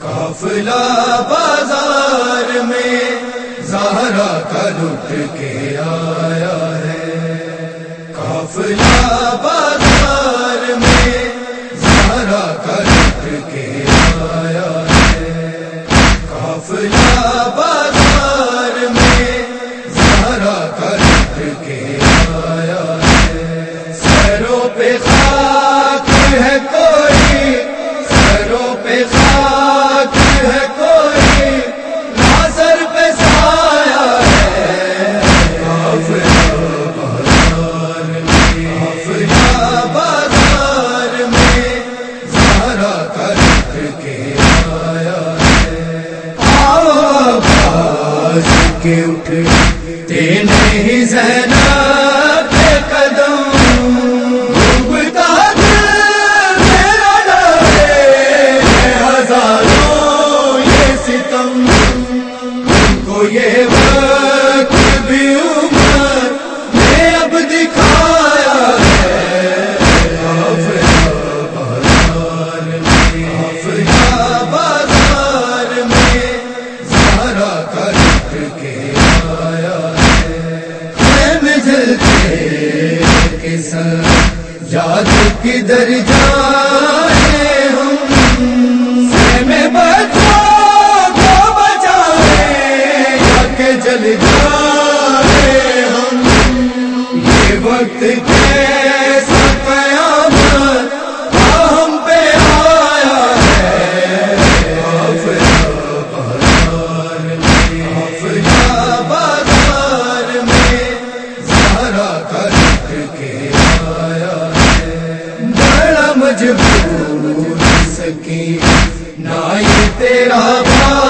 کافلا بازار میں زہرا کا لٹ کے آیا ہے۔ کافلا بازار میں زہرا کا لٹ کے آیا ہے۔ کافلا بازار میں زہرا کا لٹ کے آیا کے آیا ہے آواز کے اٹھتے نہیں کے قدم ڈوبتا میرا ہزاروں یہ ستم کو یہ وقت بھی عمر میں اب دکھایا ہے۔ بازار میں کافلا بازار کے آیا ہے۔ میں کے سر، یاد کدھر جائے ہم؟ میں کو کہ جل جائے۔ مجبور سکی نہ یہ تیرا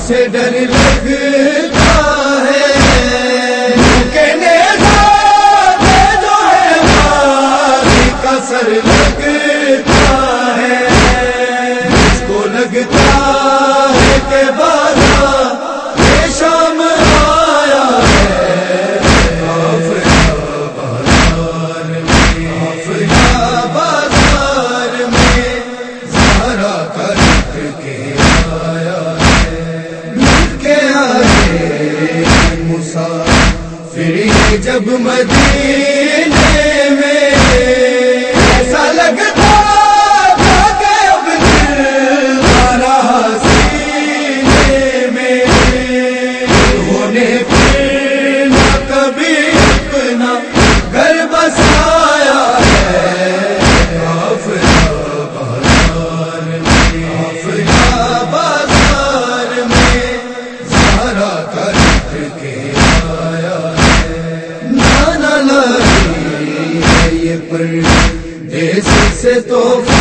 سے ڈر لگتا ہے۔ کہنے جو ہے کا سر لگتا ہے۔ اس کو لگتا جب مدی تو